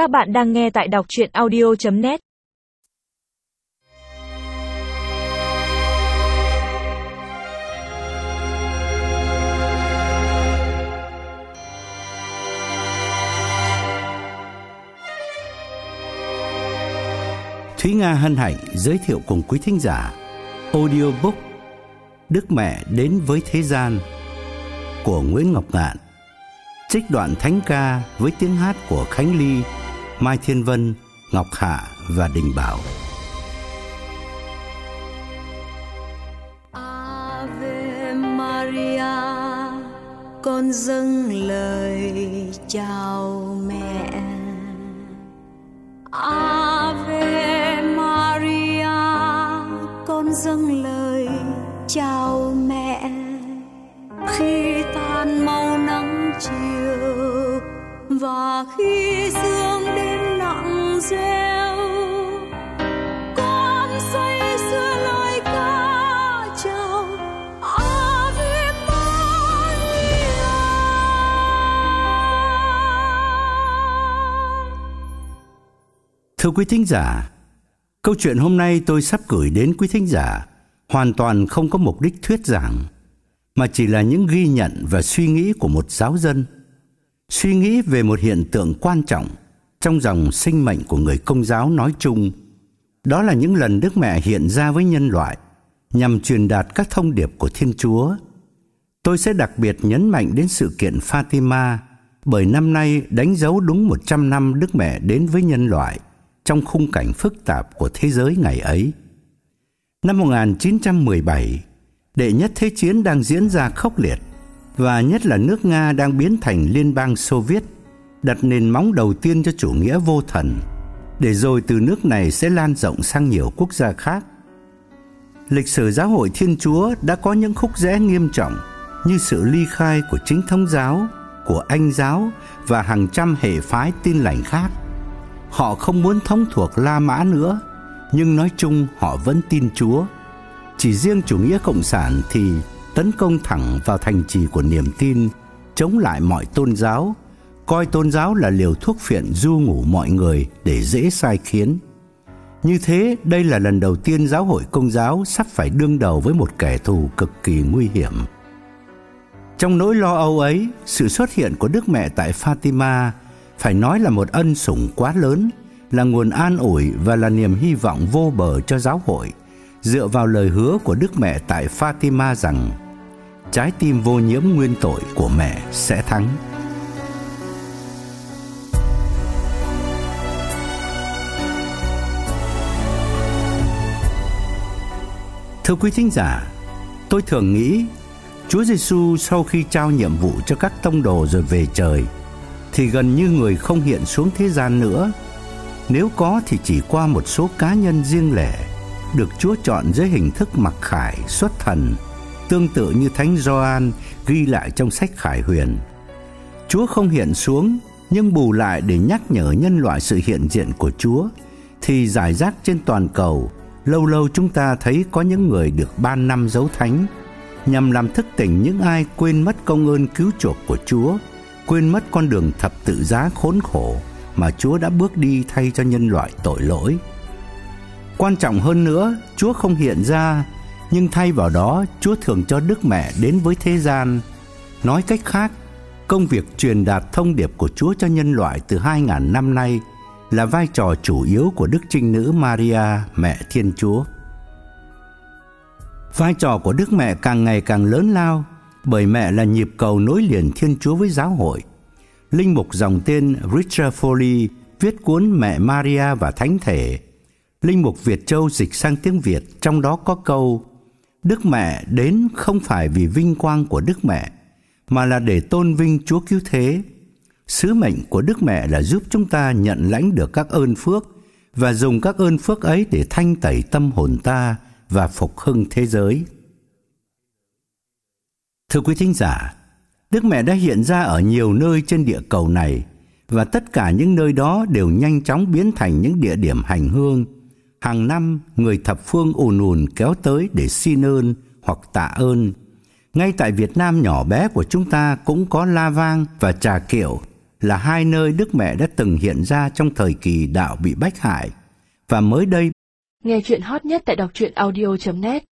Các bạn đang nghe tại đọc chuyện audio.net Thúy Nga hân hạnh giới thiệu cùng quý thính giả audiobook Đức Mẹ đến với thế gian của Nguyễn Ngọc Ngạn trích đoạn thánh ca với tiếng hát của Khánh Ly, Mai Thiên Vân, Ngọc Hạ và Đình Bảo. Ave Maria, con dâng lời chào mẹ. Ave Maria, con dâng lời chào mẹ. Khi tan màu nắng chiều và khi xưa Thưa quý thính giả, câu chuyện hôm nay tôi sắp gửi đến quý thính giả hoàn toàn không có mục đích thuyết giảng mà chỉ là những ghi nhận và suy nghĩ của một giáo dân, suy nghĩ về một hiện tượng quan trọng trong dòng sinh mệnh của người công giáo nói chung. Đó là những lần Đức Mẹ hiện ra với nhân loại nhằm truyền đạt các thông điệp của Thiên Chúa. Tôi sẽ đặc biệt nhấn mạnh đến sự kiện Fatima bởi năm nay đánh dấu đúng 100 năm Đức Mẹ đến với nhân loại trong khung cảnh phức tạp của thế giới ngày ấy. Năm 1917, đệ nhất thế chiến đang diễn ra khốc liệt và nhất là nước Nga đang biến thành liên bang Xô Viết, đặt nền móng đầu tiên cho chủ nghĩa vô thần, để rồi từ nước này sẽ lan rộng sang nhiều quốc gia khác. Lịch sử giáo hội Thiên Chúa đã có những khúc rẽ nghiêm trọng như sự ly khai của chính thống giáo, của Anh giáo và hàng trăm hệ phái tin lành khác. Họ không muốn thống thuộc La Mã nữa, nhưng nói chung họ vẫn tin Chúa. Chỉ riêng chủ nghĩa cộng sản thì tấn công thẳng vào thành trì của niềm tin, chống lại mọi tôn giáo, coi tôn giáo là liều thuốc phiện du ngủ mọi người để dễ sai khiến. Như thế, đây là lần đầu tiên giáo hội công giáo sắp phải đương đầu với một kẻ thù cực kỳ nguy hiểm. Trong nỗi lo âu ấy, sự xuất hiện của Đức Mẹ tại Fatima phải nói là một ân sủng quá lớn, là nguồn an ủi và là niềm hy vọng vô bờ cho giáo hội dựa vào lời hứa của Đức Mẹ tại Fatima rằng trái tim vô nhiễm nguyên tội của mẹ sẽ thắng. Thưa quý thính giả, tôi thường nghĩ Chúa Giêsu sau khi trao nhiệm vụ cho các tông đồ rồi về trời thì gần như người không hiện xuống thế gian nữa. Nếu có thì chỉ qua một số cá nhân riêng lẻ được Chúa chọn dưới hình thức mặc khải xuất thần, tương tự như Thánh Gioan ghi lại trong sách Khải Huyền. Chúa không hiện xuống, nhưng bù lại để nhắc nhở nhân loại sự hiện diện của Chúa thì giải rác trên toàn cầu, lâu lâu chúng ta thấy có những người được ban năm dấu thánh nhằm làm thức tỉnh những ai quên mất công ơn cứu chuộc của Chúa, quên mất con đường thập tự giá khốn khổ mà Chúa đã bước đi thay cho nhân loại tội lỗi. Quan trọng hơn nữa, Chúa không hiện ra, nhưng thay vào đó, Chúa thường cho Đức Mẹ đến với thế gian. Nói cách khác, công việc truyền đạt thông điệp của Chúa cho nhân loại từ 2000 năm nay là vai trò chủ yếu của Đức Trinh Nữ Maria, mẹ Thiên Chúa. Vai trò của Đức Mẹ càng ngày càng lớn lao bởi mẹ là nhịp cầu nối liền Thiên Chúa với giáo hội. Linh mục dòng tên Richard Foley viết cuốn Mẹ Maria và Thánh Thể Linh mục Việt Châu dịch sang tiếng Việt, trong đó có câu Đức Mẹ đến không phải vì vinh quang của Đức Mẹ, mà là để tôn vinh Chúa Cứu Thế. Sứ mệnh của Đức Mẹ là giúp chúng ta nhận lãnh được các ơn phước và dùng các ơn phước ấy để thanh tẩy tâm hồn ta và phục hưng thế giới. Thưa quý thính giả, Đức Mẹ đã hiện ra ở nhiều nơi trên địa cầu này và tất cả những nơi đó đều nhanh chóng biến thành những địa điểm hành hương Hàng năm, người thập phương ùn ùn kéo tới để xin ơn hoặc tạ ơn. Ngay tại Việt Nam nhỏ bé của chúng ta cũng có la vang và trà kiệu là hai nơi Đức Mẹ đã từng hiện ra trong thời kỳ đạo bị bách hại. Và mới đây, Nghe chuyện hot nhất tại đọc truyện audio.net